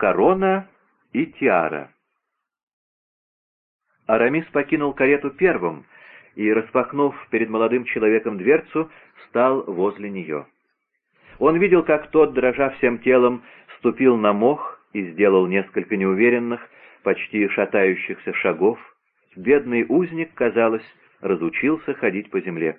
корона и тиара. Арамис покинул карету первым и, распахнув перед молодым человеком дверцу, стал возле нее. Он видел, как тот, дрожа всем телом, ступил на мох и сделал несколько неуверенных, почти шатающихся шагов. Бедный узник, казалось, разучился ходить по земле.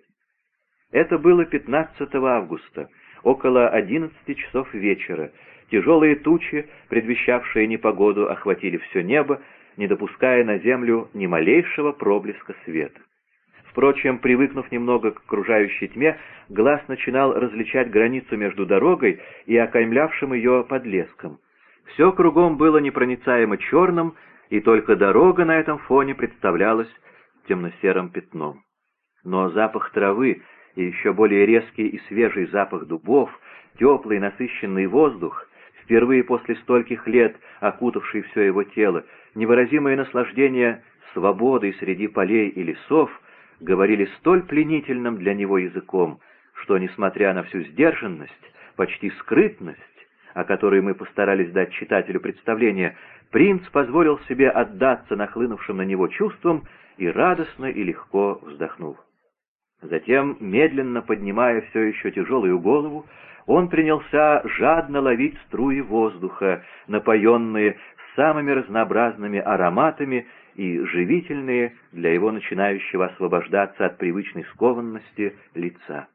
Это было 15 августа, около 11 часов вечера. Тяжелые тучи, предвещавшие непогоду, охватили все небо, не допуская на землю ни малейшего проблеска света. Впрочем, привыкнув немного к окружающей тьме, глаз начинал различать границу между дорогой и окаймлявшим ее подлеском. Все кругом было непроницаемо черным, и только дорога на этом фоне представлялась темно-серым пятном. Но запах травы и еще более резкий и свежий запах дубов, теплый насыщенный воздух, впервые после стольких лет окутавший все его тело, невыразимое наслаждение свободой среди полей и лесов, говорили столь пленительным для него языком, что, несмотря на всю сдержанность, почти скрытность, о которой мы постарались дать читателю представление, принц позволил себе отдаться нахлынувшим на него чувствам и радостно и легко вздохнул. Затем, медленно поднимая все еще тяжелую голову, он принялся жадно ловить струи воздуха, напоенные самыми разнообразными ароматами и живительные для его начинающего освобождаться от привычной скованности лица.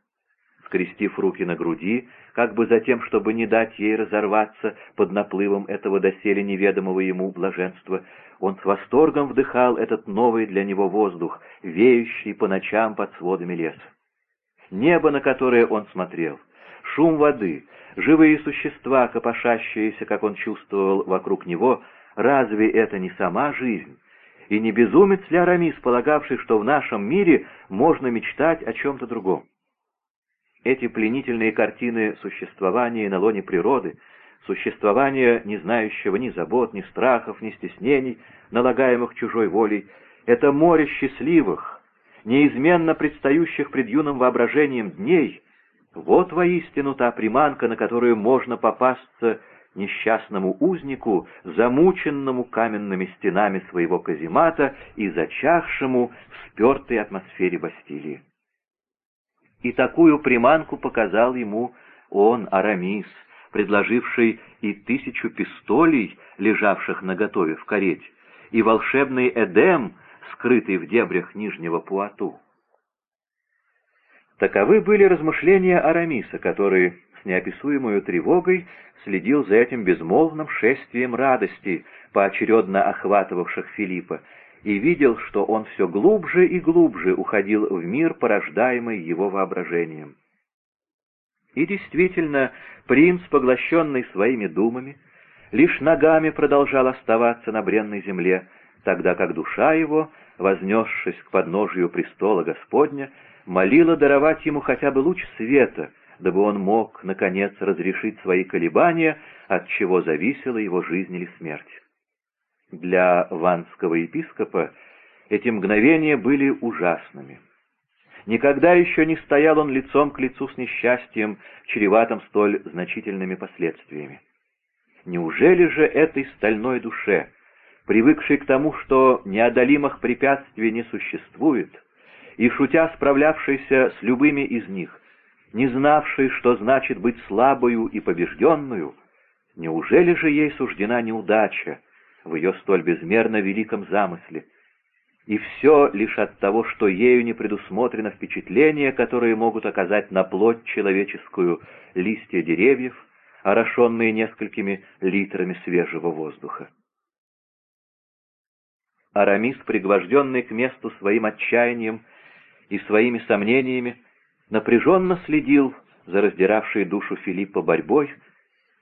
Скрестив руки на груди, как бы за тем, чтобы не дать ей разорваться под наплывом этого доселе неведомого ему блаженства, он с восторгом вдыхал этот новый для него воздух, веющий по ночам под сводами леса. Небо, на которое он смотрел, шум воды, живые существа, копошащиеся, как он чувствовал вокруг него, разве это не сама жизнь? И не безумец ли Арамис, полагавший, что в нашем мире можно мечтать о чем-то другом? Эти пленительные картины существования на лоне природы, существования, не знающего ни забот, ни страхов, ни стеснений, налагаемых чужой волей, это море счастливых, неизменно предстающих пред юным воображением дней, вот воистину та приманка, на которую можно попасться несчастному узнику, замученному каменными стенами своего каземата и зачахшему в спертой атмосфере Бастилии. И такую приманку показал ему он, Арамис, предложивший и тысячу пистолей, лежавших наготове в карете, и волшебный Эдем, скрытый в дебрях Нижнего Пуату. Таковы были размышления Арамиса, который с неописуемой тревогой следил за этим безмолвным шествием радости, поочередно охватывавших Филиппа, и видел, что он все глубже и глубже уходил в мир, порождаемый его воображением. И действительно, принц, поглощенный своими думами, лишь ногами продолжал оставаться на бренной земле, тогда как душа его, вознесшись к подножию престола Господня, молила даровать ему хотя бы луч света, дабы он мог, наконец, разрешить свои колебания, от чего зависела его жизнь или смерть. Для ванского епископа эти мгновения были ужасными. Никогда еще не стоял он лицом к лицу с несчастьем, чреватым столь значительными последствиями. Неужели же этой стальной душе, привыкшей к тому, что неодолимых препятствий не существует, и, шутя, справлявшейся с любыми из них, не знавшей, что значит быть слабою и побежденную, неужели же ей суждена неудача в ее столь безмерно великом замысле? И все лишь от того, что ею не предусмотрено впечатление, которое могут оказать на плоть человеческую листья деревьев, орошенные несколькими литрами свежего воздуха. Арамис, пригвожденный к месту своим отчаянием, и своими сомнениями напряженно следил за раздиравшей душу Филиппа борьбой,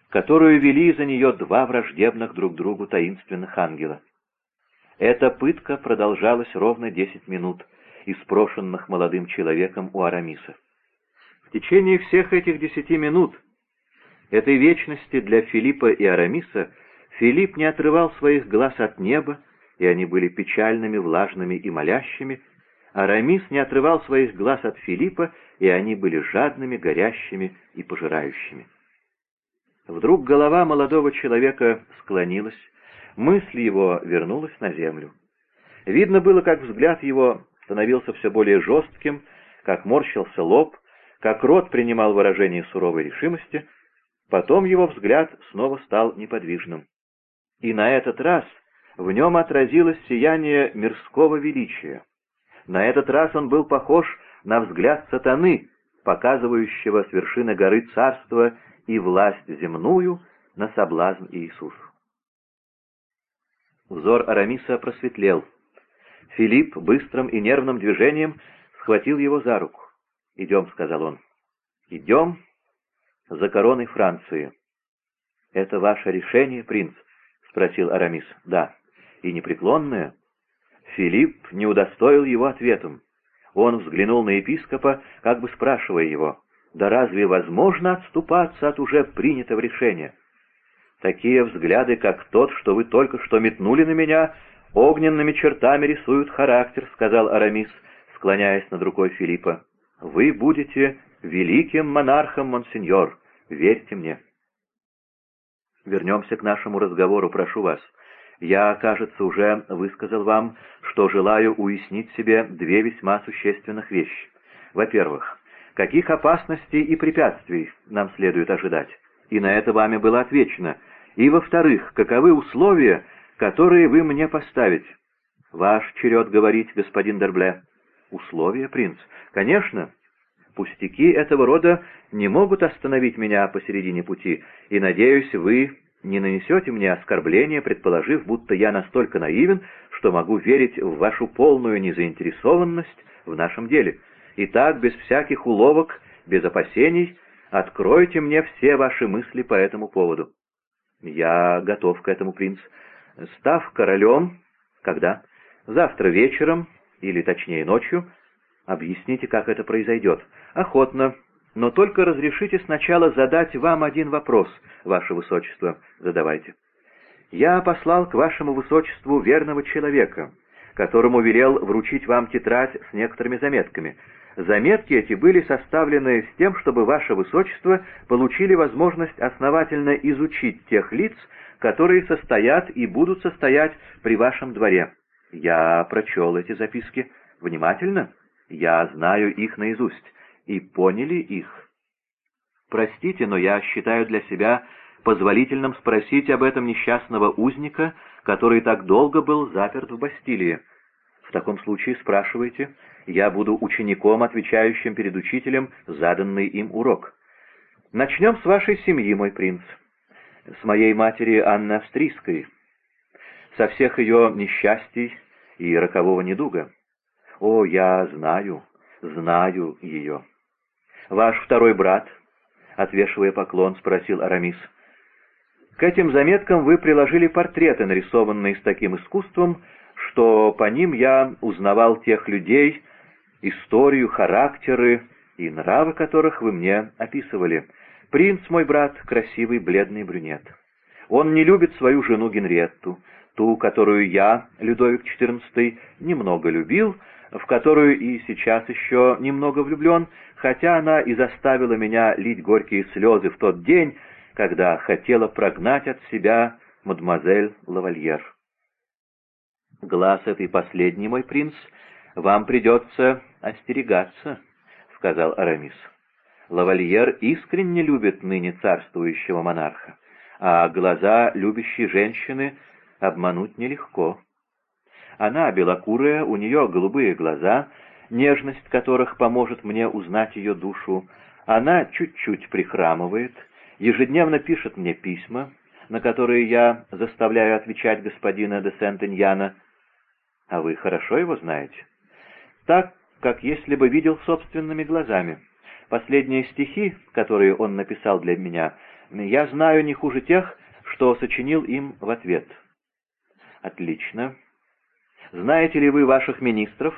которую вели за нее два враждебных друг другу таинственных ангела. Эта пытка продолжалась ровно десять минут, испрошенных молодым человеком у Арамиса. В течение всех этих десяти минут, этой вечности для Филиппа и Арамиса, Филипп не отрывал своих глаз от неба, и они были печальными, влажными и молящими, Арамис не отрывал своих глаз от Филиппа, и они были жадными, горящими и пожирающими. Вдруг голова молодого человека склонилась, мысль его вернулась на землю. Видно было, как взгляд его становился все более жестким, как морщился лоб, как рот принимал выражение суровой решимости, потом его взгляд снова стал неподвижным. И на этот раз в нем отразилось сияние мирского величия. На этот раз он был похож на взгляд сатаны, показывающего с вершины горы царства и власть земную на соблазн Иисусу. Взор Арамиса просветлел. Филипп быстрым и нервным движением схватил его за руку. «Идем», — сказал он. «Идем за короной Франции». «Это ваше решение, принц?» — спросил Арамис. «Да». «И непреклонное?» Филипп не удостоил его ответом. Он взглянул на епископа, как бы спрашивая его, «Да разве возможно отступаться от уже принятого решения?» Такие взгляды, как тот, что вы только что метнули на меня, огненными чертами рисуют характер, — сказал Арамис, склоняясь над рукой Филиппа. Вы будете великим монархом, монсеньор, верьте мне. Вернемся к нашему разговору, прошу вас. Я, кажется, уже высказал вам, что желаю уяснить себе две весьма существенных вещи. Во-первых, каких опасностей и препятствий нам следует ожидать? И на это вами было отвечено. И, во-вторых, каковы условия, которые вы мне поставите? Ваш черед говорить, господин Дербле. Условия, принц? Конечно. Пустяки этого рода не могут остановить меня посередине пути, и, надеюсь, вы не нанесете мне оскорбления, предположив, будто я настолько наивен, что могу верить в вашу полную незаинтересованность в нашем деле. И так, без всяких уловок, без опасений, откройте мне все ваши мысли по этому поводу. Я готов к этому, принц. Став королем... Когда? Завтра вечером, или точнее ночью. Объясните, как это произойдет. Охотно. Но только разрешите сначала задать вам один вопрос, ваше высочество. Задавайте. Я послал к вашему высочеству верного человека, которому велел вручить вам тетрадь с некоторыми заметками. Заметки эти были составлены с тем, чтобы ваше высочество получили возможность основательно изучить тех лиц, которые состоят и будут состоять при вашем дворе. Я прочел эти записки внимательно, я знаю их наизусть, и поняли их. Простите, но я считаю для себя позволительным спросить об этом несчастного узника, который так долго был заперт в Бастилии. В таком случае спрашивайте, я буду учеником, отвечающим перед учителем заданный им урок. Начнем с вашей семьи, мой принц. С моей матери Анны Австрийской. Со всех ее несчастий и рокового недуга. О, я знаю, знаю ее. Ваш второй брат, отвешивая поклон, спросил Арамис. К этим заметкам вы приложили портреты, нарисованные с таким искусством, что по ним я узнавал тех людей, историю, характеры и нравы которых вы мне описывали. Принц, мой брат, красивый бледный брюнет. Он не любит свою жену Генриетту, ту, которую я, Людовик XIV, немного любил, в которую и сейчас еще немного влюблен, хотя она и заставила меня лить горькие слезы в тот день, когда хотела прогнать от себя мадемуазель Лавальер. Глаз этой последней, мой принц, вам придется остерегаться, — сказал Арамис. Лавальер искренне любит ныне царствующего монарха, а глаза любящей женщины обмануть нелегко. Она белокурая, у нее голубые глаза, нежность которых поможет мне узнать ее душу. Она чуть-чуть прихрамывает, ежедневно пишет мне письма, на которые я заставляю отвечать господина де Сент-Иньяна. А вы хорошо его знаете? Так, как если бы видел собственными глазами. Последние стихи, которые он написал для меня, я знаю не хуже тех, что сочинил им в ответ. Отлично. Знаете ли вы ваших министров?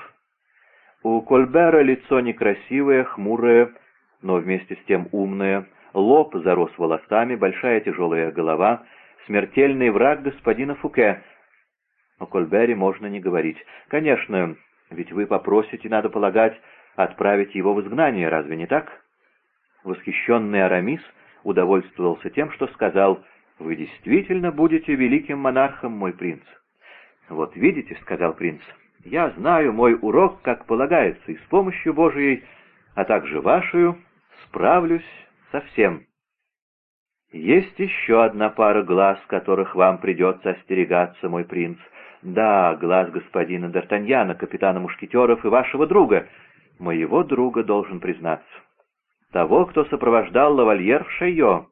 У Кольбера лицо некрасивое, хмурое, но вместе с тем умное, лоб зарос волосами, большая тяжелая голова, смертельный враг господина Фуке. О Кольбере можно не говорить. Конечно, ведь вы попросите, надо полагать, отправить его в изгнание, разве не так? Восхищенный Арамис удовольствовался тем, что сказал «Вы действительно будете великим монархом, мой принц». «Вот видите», — сказал принц, — «я знаю мой урок, как полагается, и с помощью Божией, а также вашей, справлюсь со всем». «Есть еще одна пара глаз, которых вам придется остерегаться, мой принц. Да, глаз господина Д'Артаньяна, капитана мушкетеров и вашего друга. Моего друга, должен признаться. Того, кто сопровождал лавальер в Шейо,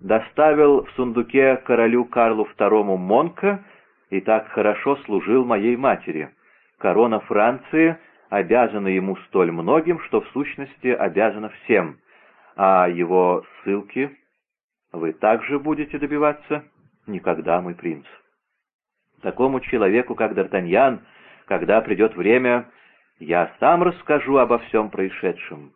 доставил в сундуке королю Карлу II Монка и так хорошо служил моей матери. Корона Франции обязана ему столь многим, что в сущности обязана всем, а его ссылки вы также будете добиваться? Никогда, мой принц. Такому человеку, как Д'Артаньян, когда придет время, я сам расскажу обо всем происшедшем.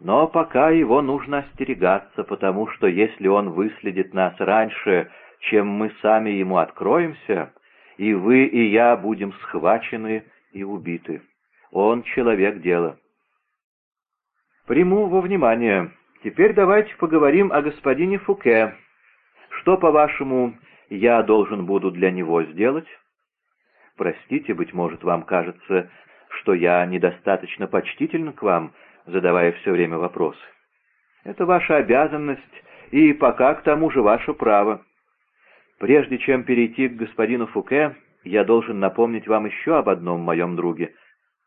Но пока его нужно остерегаться, потому что если он выследит нас раньше, чем мы сами ему откроемся, и вы, и я будем схвачены и убиты. Он человек дела. Приму во внимание. Теперь давайте поговорим о господине Фуке. Что, по-вашему, я должен буду для него сделать? Простите, быть может, вам кажется, что я недостаточно почтителен к вам, задавая все время вопросы. Это ваша обязанность и пока к тому же ваше право. Прежде чем перейти к господину Фуке, я должен напомнить вам еще об одном моем друге,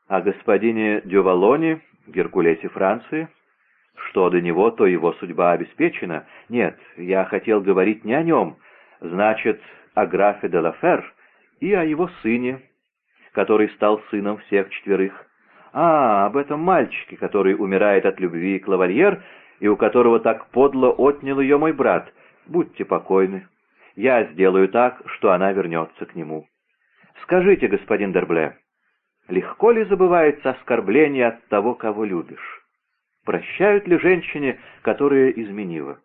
о господине Дювалоне, Геркулесе Франции. Что до него, то его судьба обеспечена. Нет, я хотел говорить не о нем, значит, о графе де Лафер и о его сыне, который стал сыном всех четверых. А, об этом мальчике, который умирает от любви к лавальер, и у которого так подло отнял ее мой брат. Будьте покойны. Я сделаю так, что она вернется к нему. Скажите, господин Дербле, легко ли забывается оскорбление от того, кого любишь? Прощают ли женщине, которая изменила?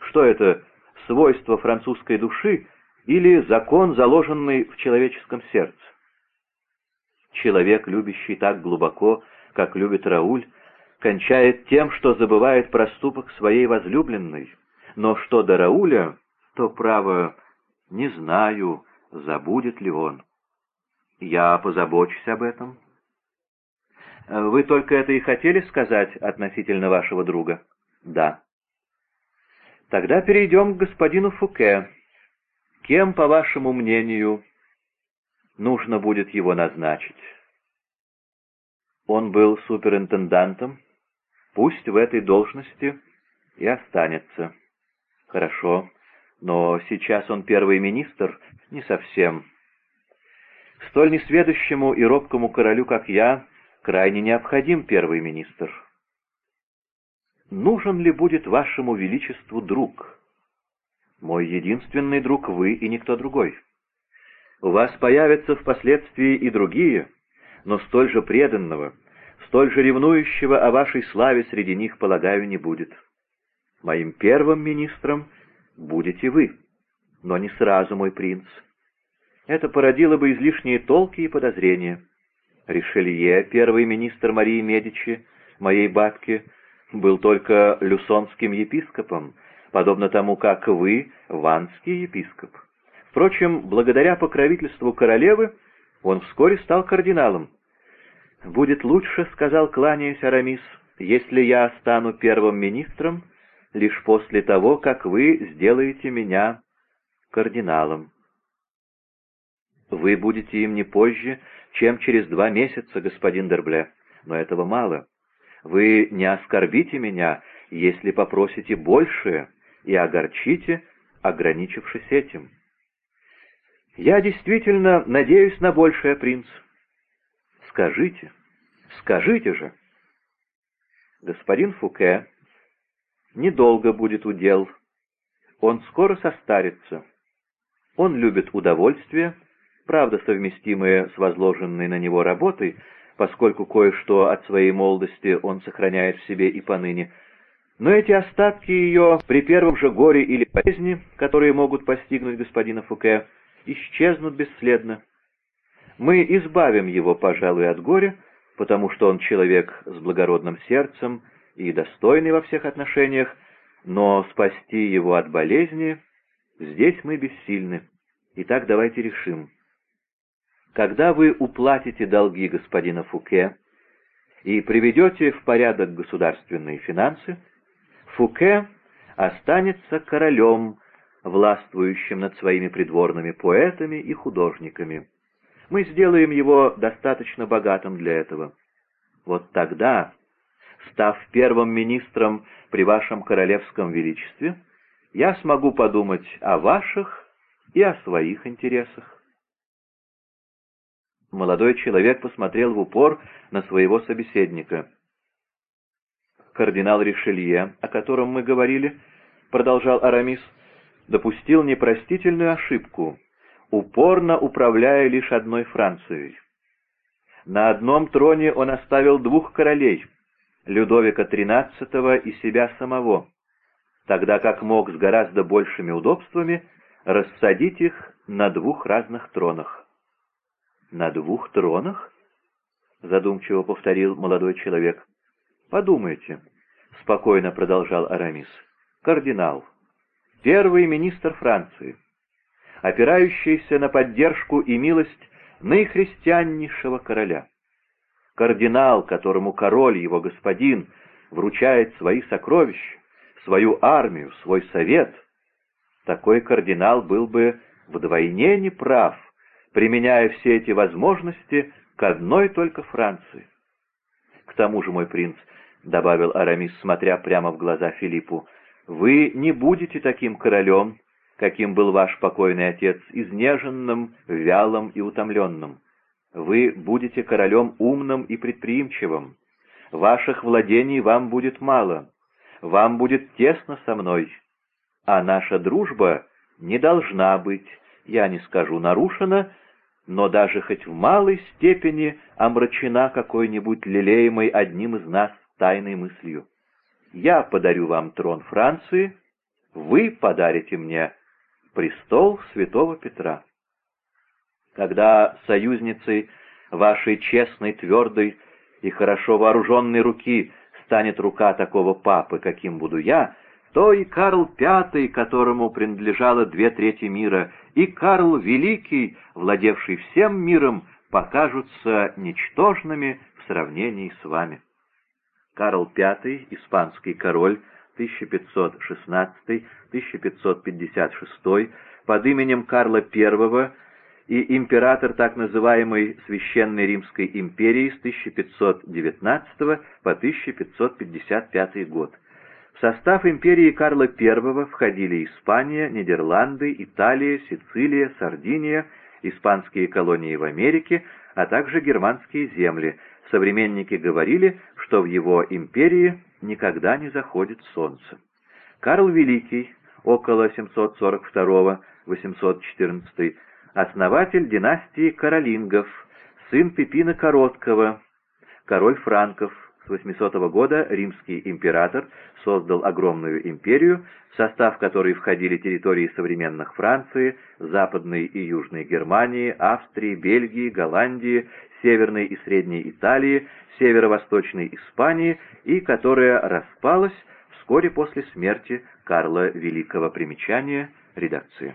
Что это, свойство французской души или закон, заложенный в человеческом сердце? Человек, любящий так глубоко, как любит Рауль, кончает тем, что забывает проступок своей возлюбленной. Но что до Рауля, то, право, не знаю, забудет ли он. Я позабочусь об этом. Вы только это и хотели сказать относительно вашего друга? Да. Тогда перейдем к господину Фуке. Кем, по вашему мнению, нужно будет его назначить? Он был суперинтендантом, пусть в этой должности и останется. Хорошо, но сейчас он первый министр? Не совсем. Столь несведущему и робкому королю, как я, крайне необходим первый министр. Нужен ли будет вашему величеству друг? Мой единственный друг вы и никто другой. У вас появятся впоследствии и другие, но столь же преданного, столь же ревнующего о вашей славе среди них, полагаю, не будет. Моим первым министром будете вы, но не сразу, мой принц. Это породило бы излишние толки и подозрения. Ришелье, первый министр Марии Медичи, моей бабки, был только люсонским епископом, подобно тому, как вы — ванский епископ. Впрочем, благодаря покровительству королевы он вскоре стал кардиналом. «Будет лучше, — сказал, кланяясь Арамис, — если я стану первым министром лишь после того, как вы сделаете меня кардиналом». «Вы будете им не позже, чем через два месяца, господин Дербле, но этого мало. Вы не оскорбите меня, если попросите большее, и огорчите, ограничившись этим». «Я действительно надеюсь на большее, принц». «Скажите, скажите же». Господин Фуке недолго будет удел. Он скоро состарится. Он любит удовольствие, правда совместимые с возложенной на него работой, поскольку кое-что от своей молодости он сохраняет в себе и поныне. Но эти остатки ее при первом же горе или болезни, которые могут постигнуть господина Фуке, исчезнут бесследно. Мы избавим его, пожалуй, от горя, потому что он человек с благородным сердцем и достойный во всех отношениях, но спасти его от болезни здесь мы бессильны. Итак, давайте решим. Когда вы уплатите долги господина Фуке и приведете в порядок государственные финансы, Фуке останется королем, властвующим над своими придворными поэтами и художниками. Мы сделаем его достаточно богатым для этого. Вот тогда, став первым министром при вашем королевском величестве, я смогу подумать о ваших и о своих интересах. Молодой человек посмотрел в упор на своего собеседника. «Кардинал Ришелье, о котором мы говорили, — продолжал Арамис, — допустил непростительную ошибку, упорно управляя лишь одной Францией. На одном троне он оставил двух королей — Людовика XIII и себя самого, тогда как мог с гораздо большими удобствами рассадить их на двух разных тронах. «На двух тронах?» — задумчиво повторил молодой человек. «Подумайте», — спокойно продолжал Арамис. «Кардинал, первый министр Франции, опирающийся на поддержку и милость наихристианнейшего короля. Кардинал, которому король, его господин, вручает свои сокровища, свою армию, свой совет. Такой кардинал был бы вдвойне неправ, применяя все эти возможности к одной только Франции. К тому же, мой принц, — добавил Арамис, смотря прямо в глаза Филиппу, — вы не будете таким королем, каким был ваш покойный отец, изнеженным, вялым и утомленным. Вы будете королем умным и предприимчивым. Ваших владений вам будет мало. Вам будет тесно со мной. А наша дружба не должна быть, я не скажу нарушена, но даже хоть в малой степени омрачена какой-нибудь лелеемой одним из нас тайной мыслью. Я подарю вам трон Франции, вы подарите мне престол святого Петра. Когда союзницей вашей честной, твердой и хорошо вооруженной руки станет рука такого папы, каким буду я, то и Карл V, которому принадлежало две трети мира, и Карл Великий, владевший всем миром, покажутся ничтожными в сравнении с вами. Карл V, испанский король, 1516-1556, под именем Карла I и император так называемой Священной Римской империи с 1519 по 1555 год. В состав империи Карла I входили Испания, Нидерланды, Италия, Сицилия, Сардиния, испанские колонии в Америке, а также германские земли. Современники говорили, что в его империи никогда не заходит солнце. Карл Великий, около 742-814, основатель династии Каролингов, сын Пипина Короткого, король франков, с 800 года римский император создал огромную империю, в состав которой входили территории современных Франции, Западной и Южной Германии, Австрии, Бельгии, Голландии, Северной и Средней Италии, Северо-Восточной Испании и которая распалась вскоре после смерти Карла Великого. Примечания редакции.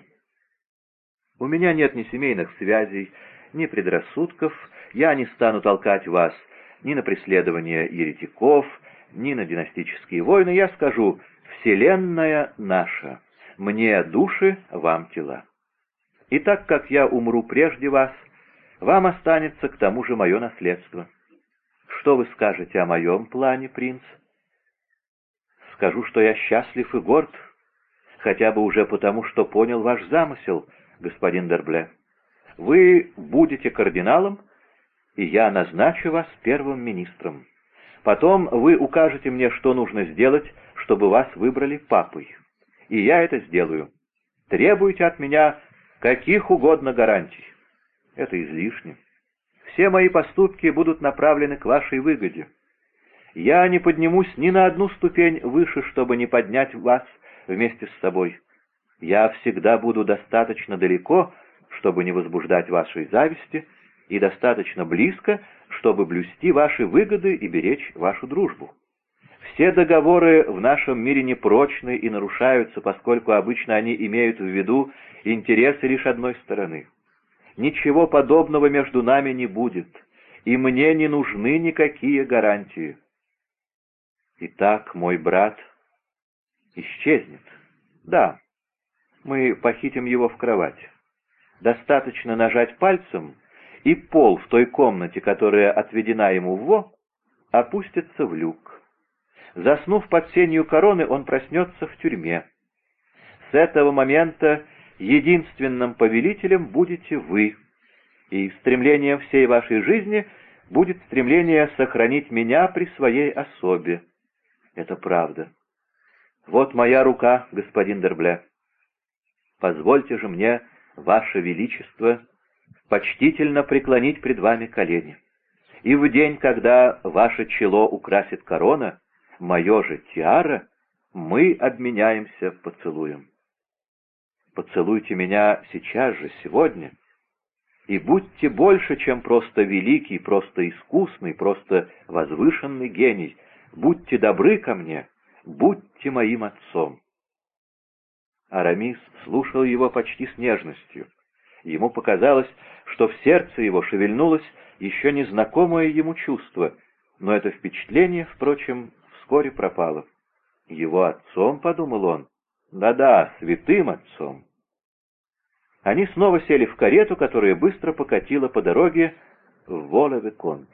У меня нет ни семейных связей, ни предрассудков, я не стану толкать вас ни на преследование еретиков, ни на династические войны, я скажу «Вселенная наша, мне души, вам тела». И так как я умру прежде вас, вам останется к тому же мое наследство. Что вы скажете о моем плане, принц? Скажу, что я счастлив и горд, хотя бы уже потому, что понял ваш замысел, господин Дербле. Вы будете кардиналом, и я назначу вас первым министром. Потом вы укажете мне, что нужно сделать, чтобы вас выбрали папой. И я это сделаю. Требуйте от меня каких угодно гарантий. Это излишне. Все мои поступки будут направлены к вашей выгоде. Я не поднимусь ни на одну ступень выше, чтобы не поднять вас вместе с собой. Я всегда буду достаточно далеко, чтобы не возбуждать вашей зависти, и достаточно близко, чтобы блюсти ваши выгоды и беречь вашу дружбу. Все договоры в нашем мире непрочны и нарушаются, поскольку обычно они имеют в виду интересы лишь одной стороны. Ничего подобного между нами не будет, и мне не нужны никакие гарантии. Итак, мой брат исчезнет. Да, мы похитим его в кровать. Достаточно нажать пальцем, и пол в той комнате, которая отведена ему в Во, опустится в люк. Заснув под сенью короны, он проснется в тюрьме. С этого момента единственным повелителем будете вы, и стремлением всей вашей жизни будет стремление сохранить меня при своей особе. Это правда. Вот моя рука, господин Дербле. Позвольте же мне, ваше величество, почтительно преклонить пред вами колени. И в день, когда ваше чело украсит корона, мое же тиара, мы обменяемся поцелуем. Поцелуйте меня сейчас же, сегодня, и будьте больше, чем просто великий, просто искусный, просто возвышенный гений. Будьте добры ко мне, будьте моим отцом. Арамис слушал его почти с нежностью. Ему показалось, что в сердце его шевельнулось еще незнакомое ему чувство, но это впечатление, впрочем, вскоре пропало. Его отцом, — подумал он, да — да-да, святым отцом. Они снова сели в карету, которая быстро покатила по дороге в Волеве-Конт.